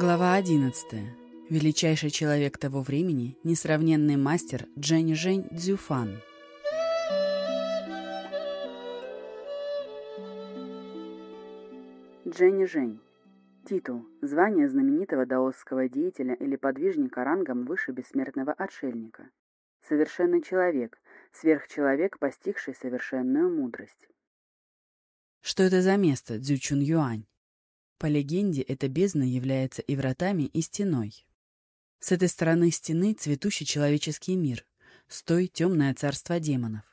Глава 11. Величайший человек того времени, несравненный мастер Джэнь Жень Цзюфан. Джэнь Жень. Титул. Звание знаменитого даосского деятеля или подвижника рангом выше бессмертного отшельника. Совершенный человек, сверхчеловек, постигший совершенную мудрость. Что это за место, Цзючун Юань? По легенде, эта бездна является и вратами, и стеной. С этой стороны стены цветущий человеческий мир, с той темное царство демонов.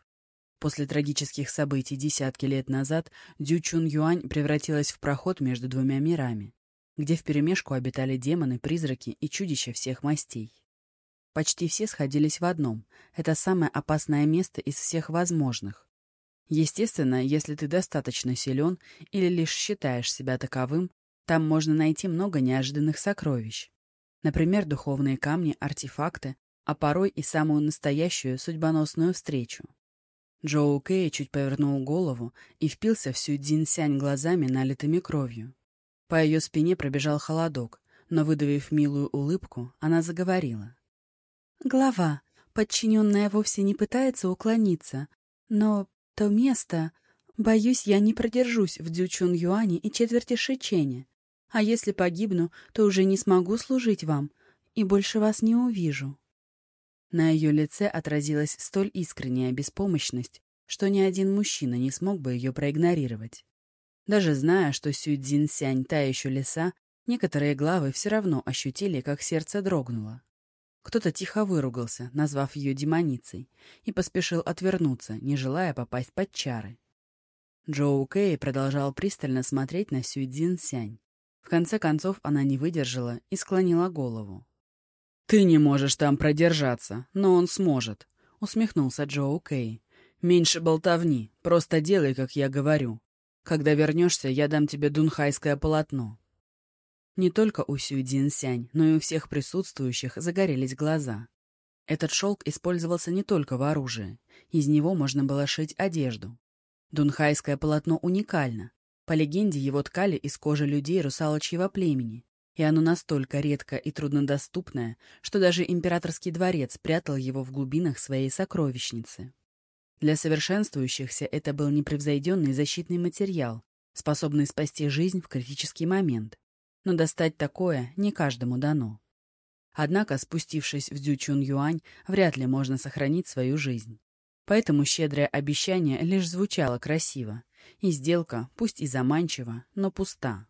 После трагических событий десятки лет назад Дю Чун Юань превратилась в проход между двумя мирами, где вперемешку обитали демоны, призраки и чудища всех мастей. Почти все сходились в одном — это самое опасное место из всех возможных, Естественно, если ты достаточно силен или лишь считаешь себя таковым, там можно найти много неожиданных сокровищ. Например, духовные камни, артефакты, а порой и самую настоящую судьбоносную встречу. Джоу Кэй чуть повернул голову и впился в Сю Цзиньсянь глазами, налитыми кровью. По ее спине пробежал холодок, но, выдавив милую улыбку, она заговорила. «Глава, подчиненная вовсе не пытается уклониться, но то место... Боюсь, я не продержусь в Дзючун-Юане и четверти Шичене. А если погибну, то уже не смогу служить вам и больше вас не увижу». На ее лице отразилась столь искренняя беспомощность, что ни один мужчина не смог бы ее проигнорировать. Даже зная, что Сю Цзиньсянь та еще лиса, некоторые главы все равно ощутили, как сердце дрогнуло. Кто-то тихо выругался, назвав ее демоницей, и поспешил отвернуться, не желая попасть под чары. Джоу Кэй продолжал пристально смотреть на Сюйдзин Сянь. В конце концов она не выдержала и склонила голову. «Ты не можешь там продержаться, но он сможет», — усмехнулся Джоу Кэй. «Меньше болтовни, просто делай, как я говорю. Когда вернешься, я дам тебе дунхайское полотно. Не только у Сюй Сянь, но и у всех присутствующих загорелись глаза. Этот шелк использовался не только в оружии. Из него можно было шить одежду. Дунхайское полотно уникально. По легенде, его ткали из кожи людей русалочьего племени, и оно настолько редко и труднодоступное, что даже императорский дворец прятал его в глубинах своей сокровищницы. Для совершенствующихся это был непревзойденный защитный материал, способный спасти жизнь в критический момент но достать такое не каждому дано. Однако, спустившись в Дзючун-Юань, вряд ли можно сохранить свою жизнь. Поэтому щедрое обещание лишь звучало красиво, и сделка, пусть и заманчива, но пуста.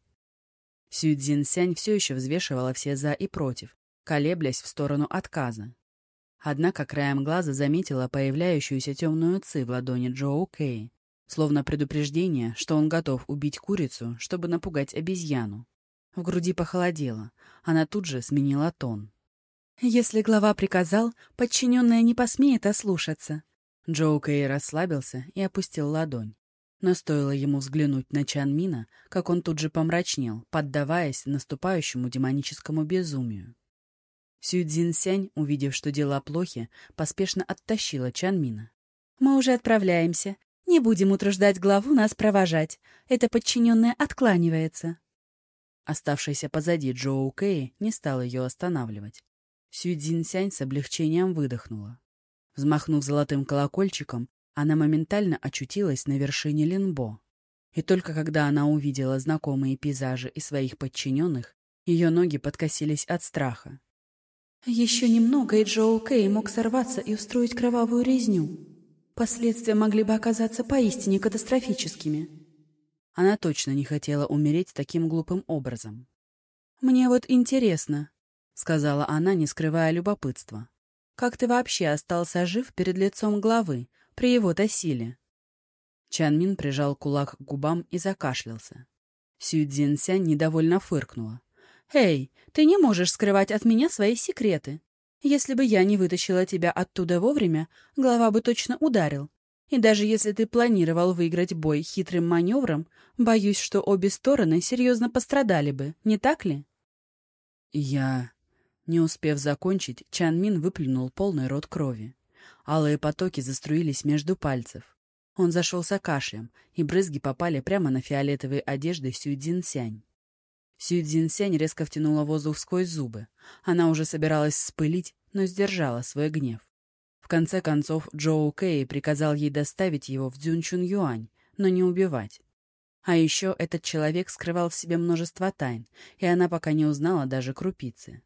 Сюй Цзиньсянь все еще взвешивала все «за» и «против», колеблясь в сторону отказа. Однако краем глаза заметила появляющуюся темную ци в ладони Джоу Кэй, словно предупреждение, что он готов убить курицу, чтобы напугать обезьяну. В груди похолодело. Она тут же сменила тон. «Если глава приказал, подчиненная не посмеет ослушаться». Джоу Кэй расслабился и опустил ладонь. Но стоило ему взглянуть на Чан Мина, как он тут же помрачнел, поддаваясь наступающему демоническому безумию. Сю Цзиньсянь, увидев, что дела плохи, поспешно оттащила Чан Мина. «Мы уже отправляемся. Не будем утруждать главу нас провожать. Это подчиненная откланивается». Оставшаяся позади Джоу Кэй не стала ее останавливать. Сюй Цзиньсянь с облегчением выдохнула. Взмахнув золотым колокольчиком, она моментально очутилась на вершине Линбо. И только когда она увидела знакомые пейзажи и своих подчиненных, ее ноги подкосились от страха. Еще немного, и Джоу Кэй мог сорваться и устроить кровавую резню. Последствия могли бы оказаться поистине катастрофическими. Она точно не хотела умереть таким глупым образом. «Мне вот интересно», — сказала она, не скрывая любопытства. «Как ты вообще остался жив перед лицом главы, при его-то силе?» Чан Мин прижал кулак к губам и закашлялся. Сю Цзиньсянь недовольно фыркнула. «Эй, ты не можешь скрывать от меня свои секреты. Если бы я не вытащила тебя оттуда вовремя, глава бы точно ударил. И даже если ты планировал выиграть бой хитрым маневром, боюсь, что обе стороны серьезно пострадали бы, не так ли? Я... Не успев закончить, Чан Мин выплюнул полный рот крови. Алые потоки заструились между пальцев. Он зашелся кашлем, и брызги попали прямо на фиолетовые одежды Сюйдзин Сянь. Резко втянула воздух сквозь зубы. Она уже собиралась спылить, но сдержала свой гнев. В конце концов, Джоу Кэй приказал ей доставить его в Дзюнчун Юань, но не убивать. А еще этот человек скрывал в себе множество тайн, и она пока не узнала даже крупицы.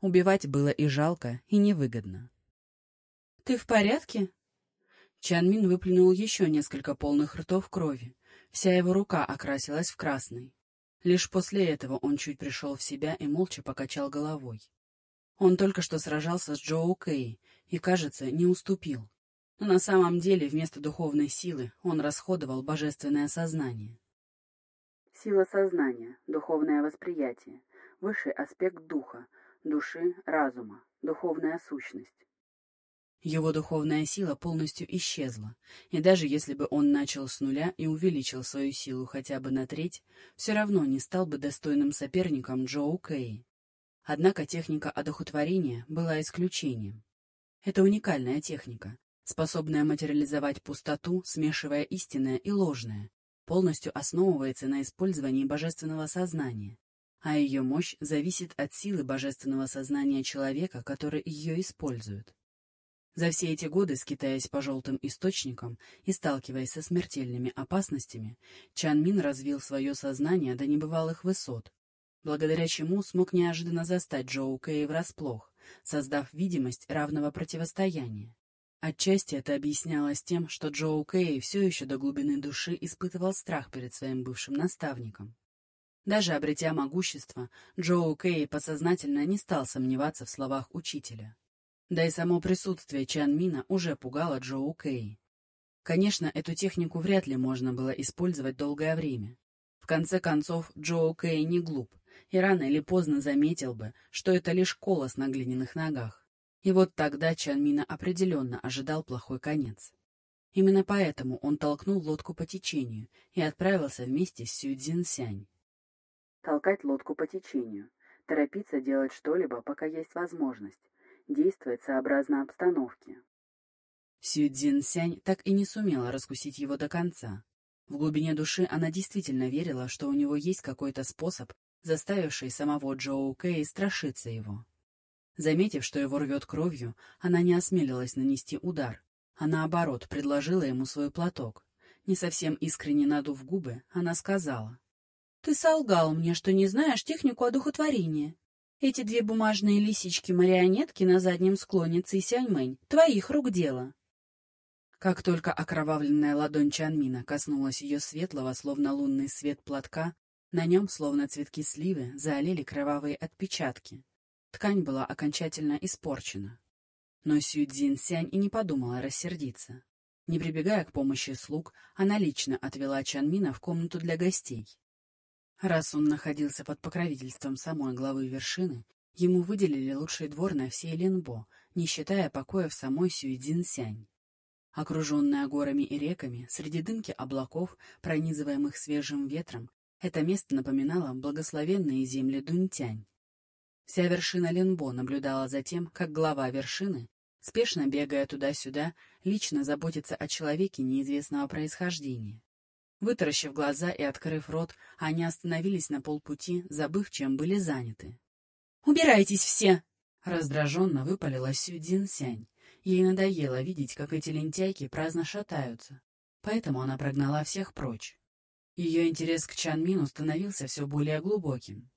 Убивать было и жалко, и невыгодно. «Ты в порядке?» Чанмин выплюнул еще несколько полных ртов крови. Вся его рука окрасилась в красный. Лишь после этого он чуть пришел в себя и молча покачал головой. Он только что сражался с Джоу Кэй и, кажется, не уступил. Но на самом деле вместо духовной силы он расходовал божественное сознание. Сила сознания, духовное восприятие, высший аспект духа, души, разума, духовная сущность. Его духовная сила полностью исчезла, и даже если бы он начал с нуля и увеличил свою силу хотя бы на треть, все равно не стал бы достойным соперником Джоу Кэй. Однако техника одухотворения была исключением. Это уникальная техника, способная материализовать пустоту, смешивая истинное и ложное, полностью основывается на использовании божественного сознания, а ее мощь зависит от силы божественного сознания человека, который ее использует. За все эти годы, скитаясь по желтым источникам и сталкиваясь со смертельными опасностями, Чан Мин развил свое сознание до небывалых высот, благодаря чему смог неожиданно застать Джоу Кэй врасплох, создав видимость равного противостояния. Отчасти это объяснялось тем, что Джоу Кэй все еще до глубины души испытывал страх перед своим бывшим наставником. Даже обретя могущество, Джоу Кэй подсознательно не стал сомневаться в словах учителя. Да и само присутствие Чан Мина уже пугало Джоу Кэй. Конечно, эту технику вряд ли можно было использовать долгое время. В конце концов, Джоу Кэй не глуп, и рано или поздно заметил бы, что это лишь колос на глиняных ногах. И вот тогда Чан Мина определенно ожидал плохой конец. Именно поэтому он толкнул лодку по течению и отправился вместе с Сю Цзинсянь. Толкать лодку по течению. Торопиться делать что-либо, пока есть возможность действовать сообразно обстановке. Сю Цзиньсянь так и не сумела раскусить его до конца. В глубине души она действительно верила, что у него есть какой-то способ, заставивший самого Джоу Кэй страшиться его. Заметив, что его рвет кровью, она не осмелилась нанести удар, а наоборот предложила ему свой платок. Не совсем искренне надув губы, она сказала. — Ты солгал мне, что не знаешь технику одухотворения. Эти две бумажные лисички-марионетки на заднем склоне Цисяньмэнь — твоих рук дело. Как только окровавленная ладонь Чанмина коснулась ее светлого, словно лунный свет платка, на нем, словно цветки сливы, заолели кровавые отпечатки. Ткань была окончательно испорчена. Но Сю Цзиньсянь и не подумала рассердиться. Не прибегая к помощи слуг, она лично отвела Чанмина в комнату для гостей. Раз он находился под покровительством самой главы вершины, ему выделили лучший двор на всей Ленбо, не считая покоя в самой Сюйдзинсянь. Окруженная горами и реками, среди дымки облаков, пронизываемых свежим ветром, это место напоминало благословенные земли Дунтянь. Вся вершина Ленбо наблюдала за тем, как глава вершины, спешно бегая туда-сюда, лично заботится о человеке неизвестного происхождения. Вытаращив глаза и открыв рот, они остановились на полпути, забыв, чем были заняты. «Убирайтесь все!» — раздраженно выпалила Сюдин Сянь. Ей надоело видеть, как эти лентяйки праздно шатаются, поэтому она прогнала всех прочь. Ее интерес к Чан Мину становился все более глубоким.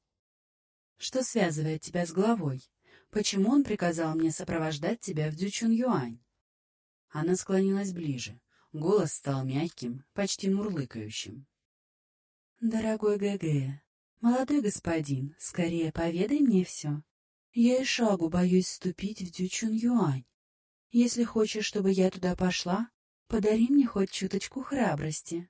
«Что связывает тебя с главой? Почему он приказал мне сопровождать тебя в Дючун Юань?» Она склонилась ближе, Голос стал мягким, почти мурлыкающим. «Дорогой ГГ, молодой господин, скорее поведай мне все. Я и шагу боюсь ступить в Дючун-Юань. Если хочешь, чтобы я туда пошла, подари мне хоть чуточку храбрости».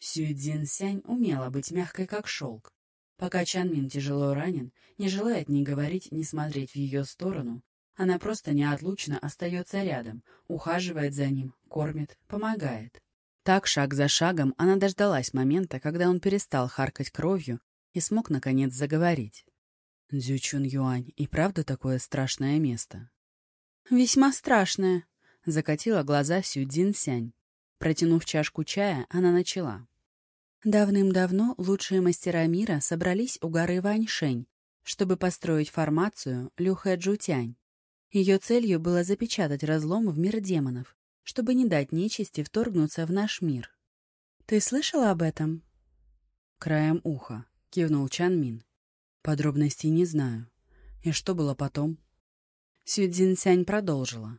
Сюэцзин Сянь умела быть мягкой, как шелк. Пока Чанмин тяжело ранен, не желает ни говорить, ни смотреть в ее сторону, она просто неотлучно остается рядом, ухаживает за ним, кормит, помогает. Так, шаг за шагом, она дождалась момента, когда он перестал харкать кровью и смог, наконец, заговорить. Дзючун Юань и правда такое страшное место? «Весьма страшное», — закатила глаза Сю Цзин Сянь. Протянув чашку чая, она начала. Давным-давно лучшие мастера мира собрались у горы Ваньшень, чтобы построить формацию Люхэ-Джутянь. Ее целью было запечатать разлом в мир демонов, чтобы не дать нечисти вторгнуться в наш мир. «Ты слышала об этом?» Краем уха, кивнул Чан Мин. Подробностей не знаю. И что было потом? Сюдзинсянь продолжила.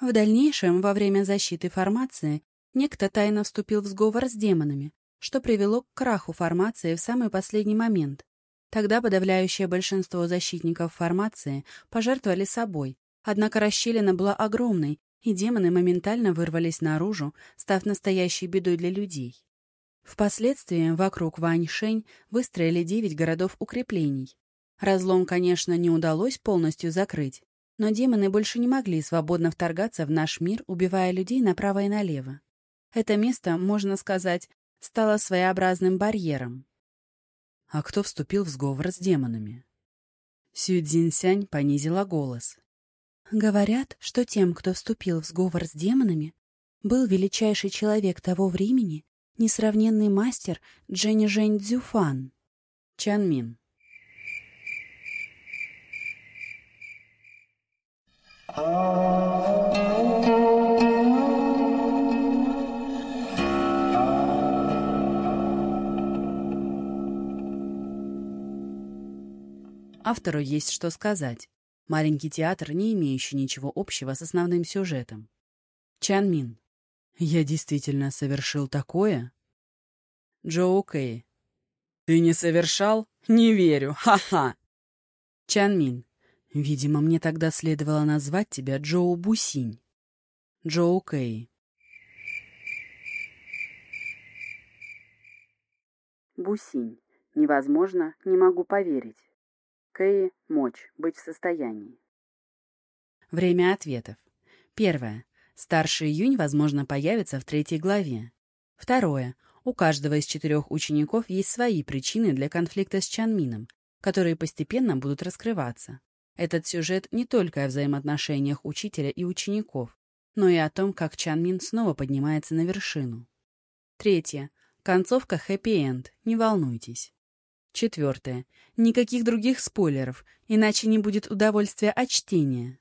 В дальнейшем, во время защиты формации, некто тайно вступил в сговор с демонами, что привело к краху формации в самый последний момент. Тогда подавляющее большинство защитников формации пожертвовали собой, однако расщелина была огромной, и демоны моментально вырвались наружу, став настоящей бедой для людей. Впоследствии вокруг Ваньшень выстроили девять городов-укреплений. Разлом, конечно, не удалось полностью закрыть, но демоны больше не могли свободно вторгаться в наш мир, убивая людей направо и налево. Это место, можно сказать, стало своеобразным барьером. А кто вступил в сговор с демонами? Сю Цзиньсянь понизила голос. Говорят, что тем, кто вступил в сговор с демонами, был величайший человек того времени, несравненный мастер Дженни Жень Цзюфан. Чан Мин. Автору есть что сказать. Маленький театр, не имеющий ничего общего с основным сюжетом. Чан Мин. Я действительно совершил такое? Джоу Кэй. Ты не совершал? Не верю. Ха-ха. Чан Мин. Видимо, мне тогда следовало назвать тебя Джоу Бусинь. Джоу Кэй. Бусинь. Невозможно, не могу поверить. Кэй — мочь, быть в состоянии. Время ответов. Первое. Старший июнь, возможно, появится в третьей главе. Второе. У каждого из четырех учеников есть свои причины для конфликта с Чанмином, которые постепенно будут раскрываться. Этот сюжет не только о взаимоотношениях учителя и учеников, но и о том, как Чанмин снова поднимается на вершину. Третье. Концовка хэппи-энд, не волнуйтесь. Четвертое. Никаких других спойлеров, иначе не будет удовольствия от чтения.